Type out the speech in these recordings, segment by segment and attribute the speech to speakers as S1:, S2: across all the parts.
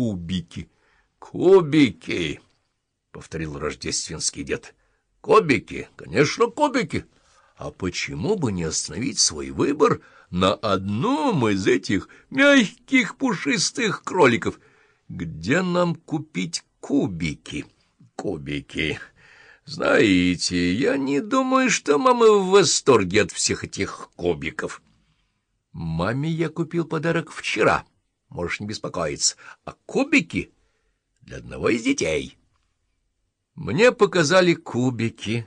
S1: кубики. — Кубики, — повторил рождественский дед. — Кубики, конечно, кубики. А почему бы не остановить свой выбор на одном из этих мягких пушистых кроликов? Где нам купить кубики? Кубики. Знаете, я не думаю, что мама в восторге от всех этих кубиков. Маме я купил подарок вчера, можешь не беспокоиться, а кубики для одного из детей. Мне показали кубики,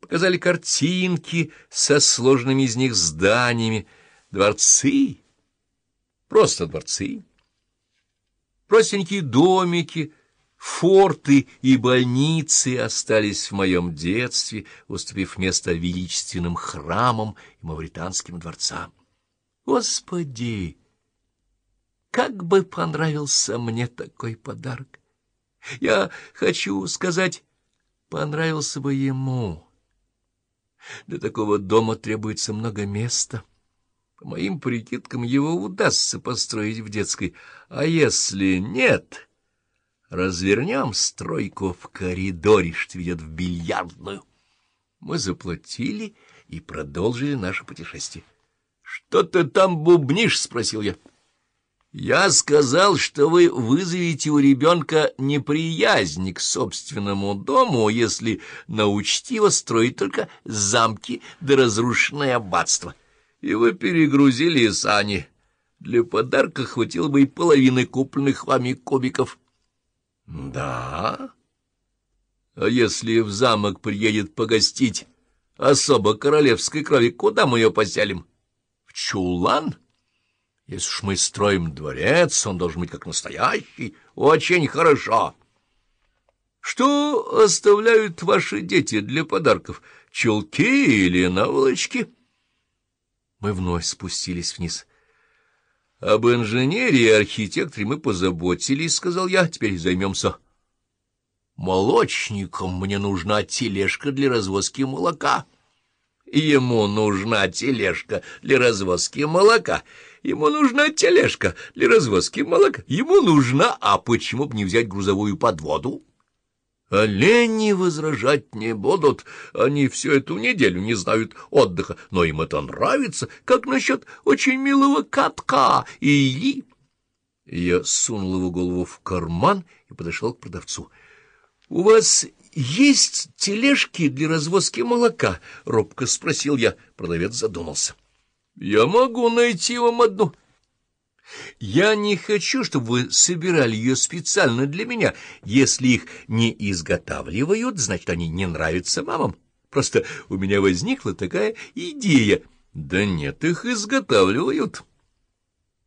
S1: показали картинки со сложными из них зданиями, дворцы, просто дворцы, простенькие домики, форты и больницы остались в моем детстве, уступив место величественным храмам и мавританским дворцам. Господи! Как бы понравился мне такой подарок! Я хочу сказать, понравился бы ему. Для такого дома требуется много места. По моим прикидкам, его удастся построить в детской. А если нет, развернем стройку в коридоре, что ведет в бильярдную. Мы заплатили и продолжили наше путешествие. — Что ты там бубнишь? — спросил я. — Я сказал, что вы вызовете у ребенка неприязнь к собственному дому, если научите его строить только замки да разрушенное аббатство. И вы перегрузили сани. Для подарка хватило бы и половины купленных вами кубиков. — Да? А если в замок приедет погостить особо королевской крови, куда мы ее поселим? — чулан? Если уж мы строим дворец, он должен быть как настоящий. Очень хорошо. Что оставляют ваши дети для подарков? Чулки или наволочки? Мы вновь спустились вниз. Об инженере и архитекторе мы позаботились, — сказал я. Теперь займемся молочником. Мне нужна тележка для развозки молока. Ему нужна тележка для развозки молока. Ему нужна тележка для развозки молока. Ему нужна, а почему бы не взять грузовую подводу? Олени возражать не будут. Они всю эту неделю не знают отдыха, но им это нравится. Как насчет очень милого катка или... Я сунул его голову в карман и подошел к продавцу. — У вас есть тележки для развозки молока? — робко спросил я. Продавец задумался. — Я могу найти вам одну. — Я не хочу, чтобы вы собирали ее специально для меня. Если их не изготавливают, значит, они не нравятся мамам. Просто у меня возникла такая идея. Да нет, их изготавливают.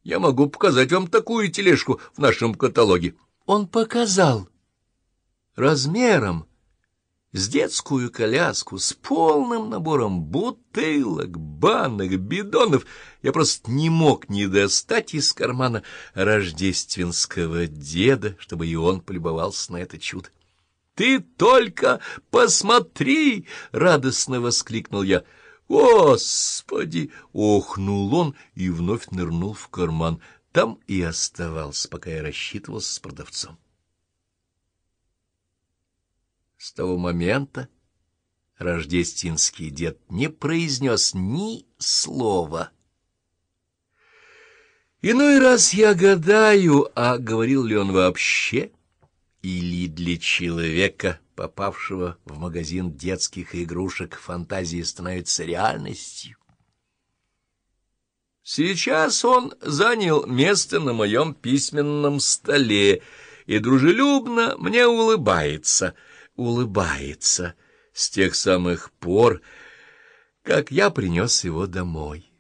S1: Я могу показать вам такую тележку в нашем каталоге. Он показал. Размером с детскую коляску, с полным набором бутылок, банок, бидонов. Я просто не мог не достать из кармана рождественского деда, чтобы и он полюбовался на это чудо. — Ты только посмотри! — радостно воскликнул я. — Господи! — охнул он и вновь нырнул в карман. Там и оставался, пока я рассчитывался с продавцом. С того момента рождественский дед не произнес ни слова. Иной раз я гадаю, а говорил ли он вообще, или для человека, попавшего в магазин детских игрушек, фантазии становится реальностью. Сейчас он занял место на моем письменном столе и дружелюбно мне улыбается — улыбается с тех самых пор, как я принес его домой.